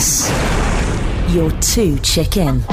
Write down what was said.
Yes. You're too chicken.